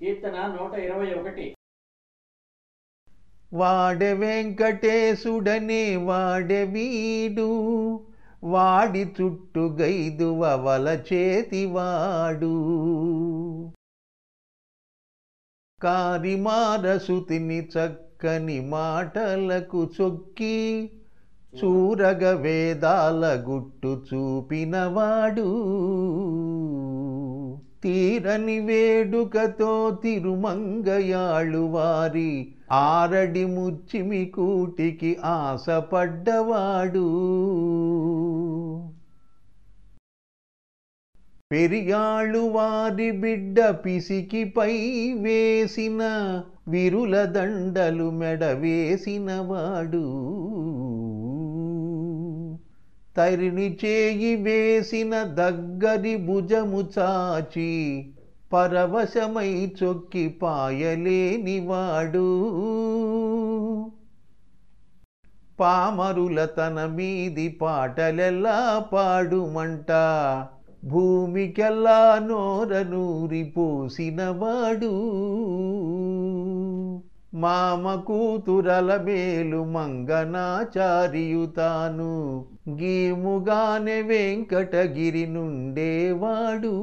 కీర్తన నూట ఇరవై ఒకటి. వాడె వెంకటేశుడనే వాడె వీడు వాడి చుట్టు గైదువ వల చేతివాడు. కారిమారసుతిని చక్కని మాటలకు చొక్కి చూరగ వేదాల గుట్టు చూపినవాడు. తీరని వేడుకతో తిరుమంగయాళు వారి ఆరడి ముచ్చిమి కూటికి ఆశపడ్డవాడు. పెరియాళ్ళు వారి బిడ్డ పిసికిపై వేసిన విరుల దండలు మెడ వేసినవాడు తరిని చేయి వేసిన దగ్గరి భుజము చాచి పరవశమై చొక్కి పాయలేనివాడు పామరుల తన మీది పాటలెల్లా పాడుమంట భూమికెల్లా నోర నూరి పోసినవాడు మామ కూతురల మేలు మంగనాచారియుతాను. గీముగానే వెంకటగిరి నుండేవాడు.